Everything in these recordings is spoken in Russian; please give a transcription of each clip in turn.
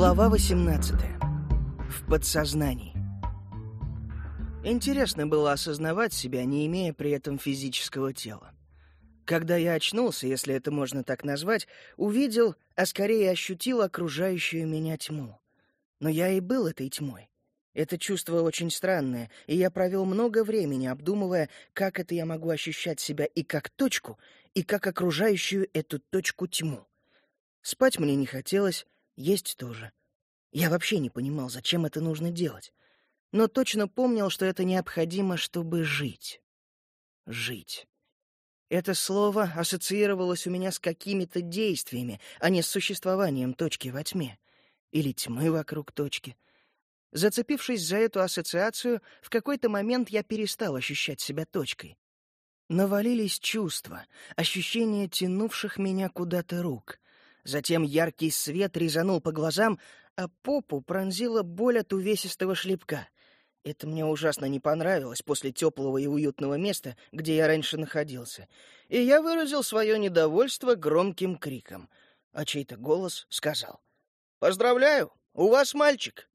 Глава 18. В подсознании. Интересно было осознавать себя, не имея при этом физического тела. Когда я очнулся, если это можно так назвать, увидел, а скорее ощутил окружающую меня тьму. Но я и был этой тьмой. Это чувство очень странное, и я провел много времени, обдумывая, как это я могу ощущать себя и как точку, и как окружающую эту точку тьму. Спать мне не хотелось, есть тоже. Я вообще не понимал, зачем это нужно делать. Но точно помнил, что это необходимо, чтобы жить. Жить. Это слово ассоциировалось у меня с какими-то действиями, а не с существованием точки во тьме. Или тьмы вокруг точки. Зацепившись за эту ассоциацию, в какой-то момент я перестал ощущать себя точкой. Навалились чувства, ощущения тянувших меня куда-то рук. Затем яркий свет резанул по глазам, а попу пронзила боль от увесистого шлепка. Это мне ужасно не понравилось после теплого и уютного места, где я раньше находился. И я выразил свое недовольство громким криком. А чей-то голос сказал. «Поздравляю! У вас мальчик!»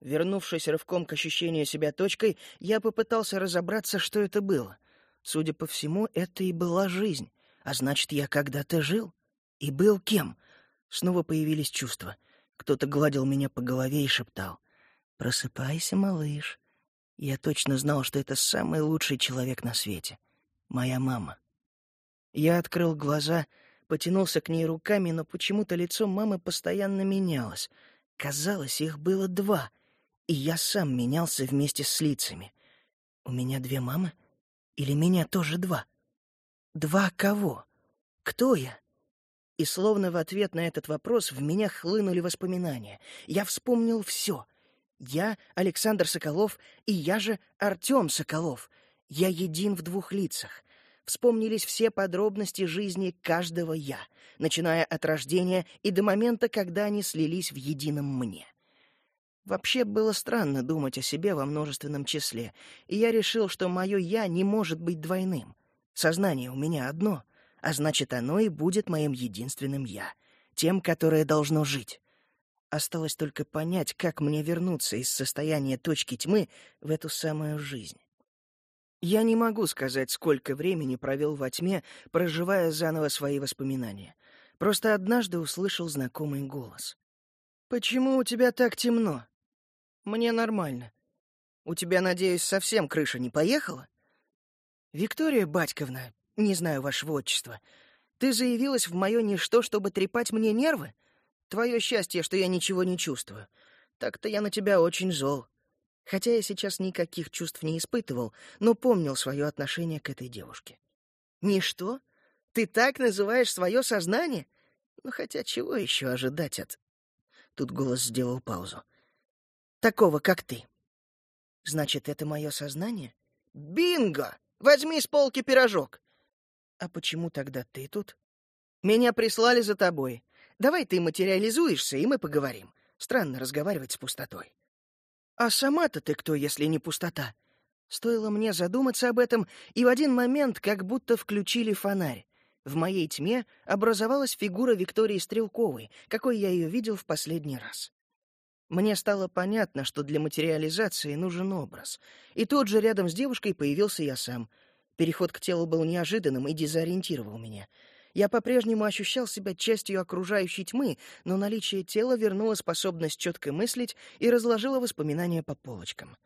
Вернувшись рывком к ощущению себя точкой, я попытался разобраться, что это было — Судя по всему, это и была жизнь. А значит, я когда-то жил. И был кем? Снова появились чувства. Кто-то гладил меня по голове и шептал. «Просыпайся, малыш». Я точно знал, что это самый лучший человек на свете. Моя мама. Я открыл глаза, потянулся к ней руками, но почему-то лицо мамы постоянно менялось. Казалось, их было два, и я сам менялся вместе с лицами. У меня две мамы? Или меня тоже два? Два кого? Кто я? И словно в ответ на этот вопрос в меня хлынули воспоминания. Я вспомнил все. Я Александр Соколов, и я же Артем Соколов. Я един в двух лицах. Вспомнились все подробности жизни каждого «я», начиная от рождения и до момента, когда они слились в едином «мне». Вообще было странно думать о себе во множественном числе, и я решил, что мое «я» не может быть двойным. Сознание у меня одно, а значит, оно и будет моим единственным «я», тем, которое должно жить. Осталось только понять, как мне вернуться из состояния точки тьмы в эту самую жизнь. Я не могу сказать, сколько времени провел во тьме, проживая заново свои воспоминания. Просто однажды услышал знакомый голос. «Почему у тебя так темно?» Мне нормально. У тебя, надеюсь, совсем крыша не поехала? Виктория Батьковна, не знаю вашего отчества, ты заявилась в мое ничто, чтобы трепать мне нервы? Твое счастье, что я ничего не чувствую. Так-то я на тебя очень зол. Хотя я сейчас никаких чувств не испытывал, но помнил свое отношение к этой девушке. Ничто? Ты так называешь свое сознание? Ну, хотя чего еще ожидать от... Тут голос сделал паузу такого, как ты. Значит, это мое сознание? Бинго! Возьми с полки пирожок. А почему тогда ты тут? Меня прислали за тобой. Давай ты материализуешься, и мы поговорим. Странно разговаривать с пустотой. А сама-то ты кто, если не пустота? Стоило мне задуматься об этом, и в один момент как будто включили фонарь. В моей тьме образовалась фигура Виктории Стрелковой, какой я ее видел в последний раз. Мне стало понятно, что для материализации нужен образ. И тут же рядом с девушкой появился я сам. Переход к телу был неожиданным и дезориентировал меня. Я по-прежнему ощущал себя частью окружающей тьмы, но наличие тела вернуло способность четко мыслить и разложило воспоминания по полочкам.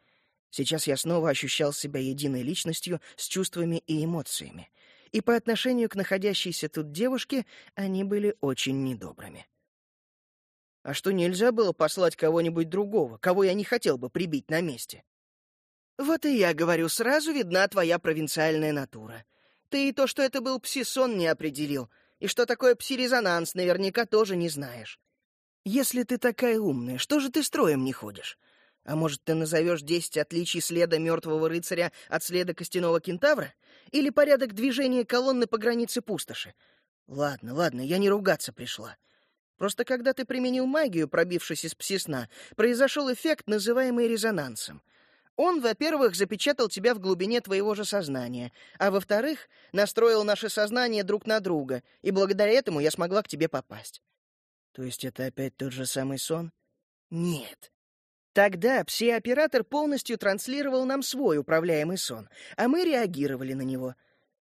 Сейчас я снова ощущал себя единой личностью с чувствами и эмоциями. И по отношению к находящейся тут девушке они были очень недобрыми. А что нельзя было послать кого-нибудь другого, кого я не хотел бы прибить на месте? Вот и я говорю, сразу видна твоя провинциальная натура. Ты и то, что это был псисон, не определил, и что такое псирезонанс, наверняка тоже не знаешь. Если ты такая умная, что же ты строем не ходишь? А может, ты назовешь десять отличий следа мертвого рыцаря от следа костяного кентавра? Или порядок движения колонны по границе пустоши? Ладно, ладно, я не ругаться пришла. Просто когда ты применил магию, пробившись из псисна, произошел эффект, называемый резонансом. Он, во-первых, запечатал тебя в глубине твоего же сознания, а во-вторых, настроил наше сознание друг на друга, и благодаря этому я смогла к тебе попасть. То есть это опять тот же самый сон? Нет. Тогда пси-оператор полностью транслировал нам свой управляемый сон, а мы реагировали на него.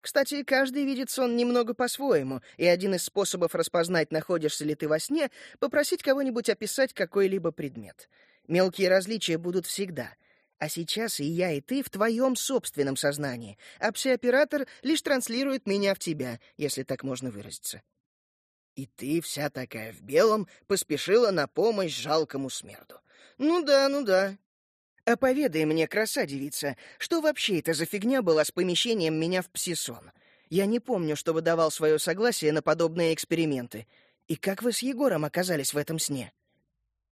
Кстати, каждый видит сон немного по-своему, и один из способов распознать, находишься ли ты во сне, попросить кого-нибудь описать какой-либо предмет. Мелкие различия будут всегда. А сейчас и я, и ты в твоем собственном сознании, а пси-оператор лишь транслирует меня в тебя, если так можно выразиться. И ты, вся такая в белом, поспешила на помощь жалкому смерду. Ну да, ну да, а поведай мне, краса-девица, что вообще это за фигня была с помещением меня в псисон? Я не помню, чтобы давал свое согласие на подобные эксперименты. И как вы с Егором оказались в этом сне?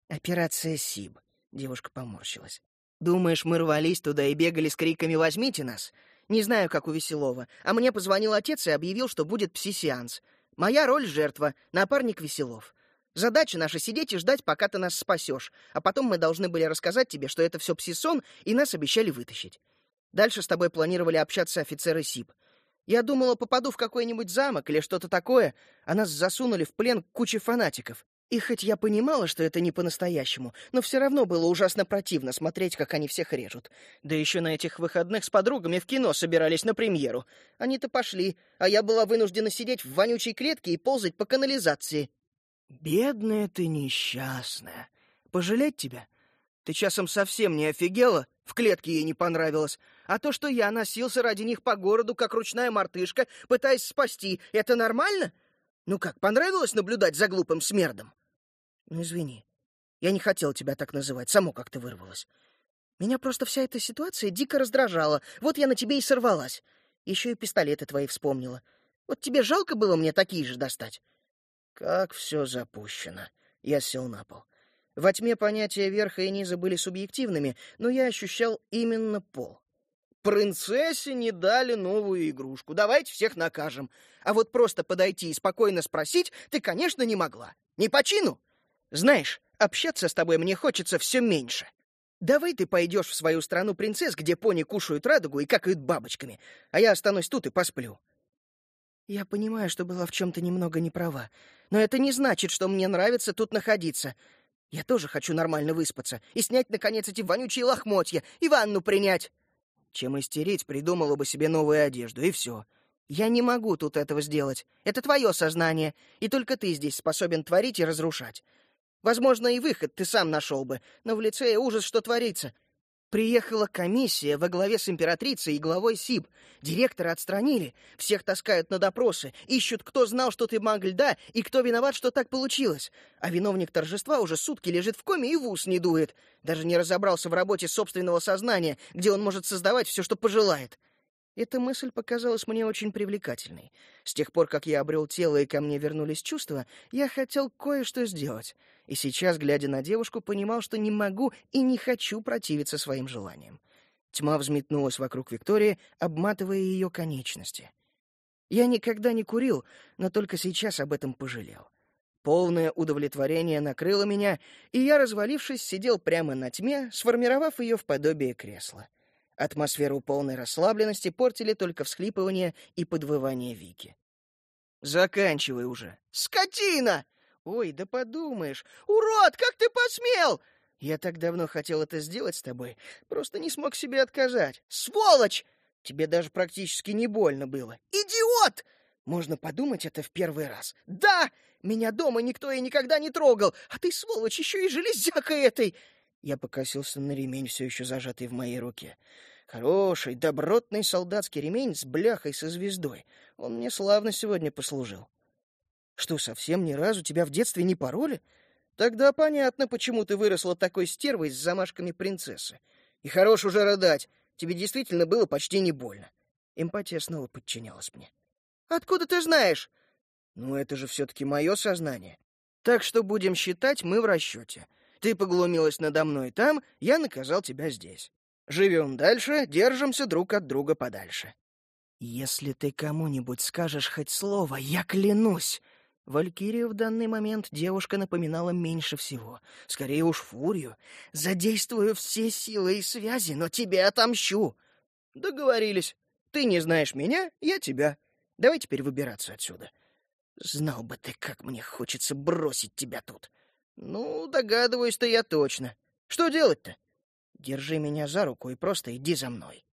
Операция СИБ. Девушка поморщилась. Думаешь, мы рвались туда и бегали с криками «Возьмите нас»? Не знаю, как у Веселова. А мне позвонил отец и объявил, что будет пси-сеанс. Моя роль — жертва, напарник Веселов. Задача наша — сидеть и ждать, пока ты нас спасешь, а потом мы должны были рассказать тебе, что это все псисон, и нас обещали вытащить. Дальше с тобой планировали общаться офицеры СИП. Я думала, попаду в какой-нибудь замок или что-то такое, а нас засунули в плен кучи фанатиков. И хоть я понимала, что это не по-настоящему, но все равно было ужасно противно смотреть, как они всех режут. Да еще на этих выходных с подругами в кино собирались на премьеру. Они-то пошли, а я была вынуждена сидеть в вонючей клетке и ползать по канализации. «Бедная ты несчастная. Пожалеть тебя? Ты часом совсем не офигела? В клетке ей не понравилось. А то, что я носился ради них по городу, как ручная мартышка, пытаясь спасти, это нормально? Ну как, понравилось наблюдать за глупым смердом?» «Ну, извини. Я не хотел тебя так называть, само как-то вырвалось. Меня просто вся эта ситуация дико раздражала. Вот я на тебе и сорвалась. Еще и пистолеты твои вспомнила. Вот тебе жалко было мне такие же достать?» Как все запущено. Я сел на пол. Во тьме понятия верха и низа были субъективными, но я ощущал именно пол. Принцессе не дали новую игрушку. Давайте всех накажем. А вот просто подойти и спокойно спросить ты, конечно, не могла. Не по чину. Знаешь, общаться с тобой мне хочется все меньше. Давай ты пойдешь в свою страну принцесс, где пони кушают радугу и какают бабочками, а я останусь тут и посплю. Я понимаю, что была в чем-то немного неправа, но это не значит, что мне нравится тут находиться. Я тоже хочу нормально выспаться и снять, наконец, эти вонючие лохмотья и ванну принять. Чем истерить, придумала бы себе новую одежду, и все. Я не могу тут этого сделать. Это твое сознание, и только ты здесь способен творить и разрушать. Возможно, и выход ты сам нашел бы, но в лице ужас, что творится — Приехала комиссия во главе с императрицей и главой СИБ. Директора отстранили, всех таскают на допросы, ищут, кто знал, что ты маг льда, и кто виноват, что так получилось. А виновник торжества уже сутки лежит в коме и в ус не дует. Даже не разобрался в работе собственного сознания, где он может создавать все, что пожелает. Эта мысль показалась мне очень привлекательной. С тех пор, как я обрел тело и ко мне вернулись чувства, я хотел кое-что сделать. И сейчас, глядя на девушку, понимал, что не могу и не хочу противиться своим желаниям. Тьма взметнулась вокруг Виктории, обматывая ее конечности. Я никогда не курил, но только сейчас об этом пожалел. Полное удовлетворение накрыло меня, и я, развалившись, сидел прямо на тьме, сформировав ее в подобие кресла. Атмосферу полной расслабленности портили только всхлипывание и подвывание Вики. «Заканчивай уже!» «Скотина!» «Ой, да подумаешь! Урод, как ты посмел!» «Я так давно хотел это сделать с тобой, просто не смог себе отказать. Сволочь! Тебе даже практически не больно было. Идиот!» Можно подумать, это в первый раз. «Да! Меня дома никто и никогда не трогал, а ты, сволочь, еще и железяка этой!» Я покосился на ремень, все еще зажатый в моей руке. Хороший, добротный солдатский ремень с бляхой со звездой. Он мне славно сегодня послужил. Что, совсем ни разу тебя в детстве не пороли? Тогда понятно, почему ты выросла такой стервой с замашками принцессы. И хорош уже рыдать. Тебе действительно было почти не больно. Эмпатия снова подчинялась мне. Откуда ты знаешь? Ну, это же все-таки мое сознание. Так что будем считать, мы в расчете. Ты поглумилась надо мной там, я наказал тебя здесь. Живем дальше, держимся друг от друга подальше. Если ты кому-нибудь скажешь хоть слово, я клянусь. Валькирию в данный момент девушка напоминала меньше всего. Скорее уж фурию. Задействую все силы и связи, но тебе отомщу. Договорились. Ты не знаешь меня, я тебя. Давай теперь выбираться отсюда. Знал бы ты, как мне хочется бросить тебя тут. Ну, догадываюсь-то я точно. Что делать-то? Держи меня за руку и просто иди за мной.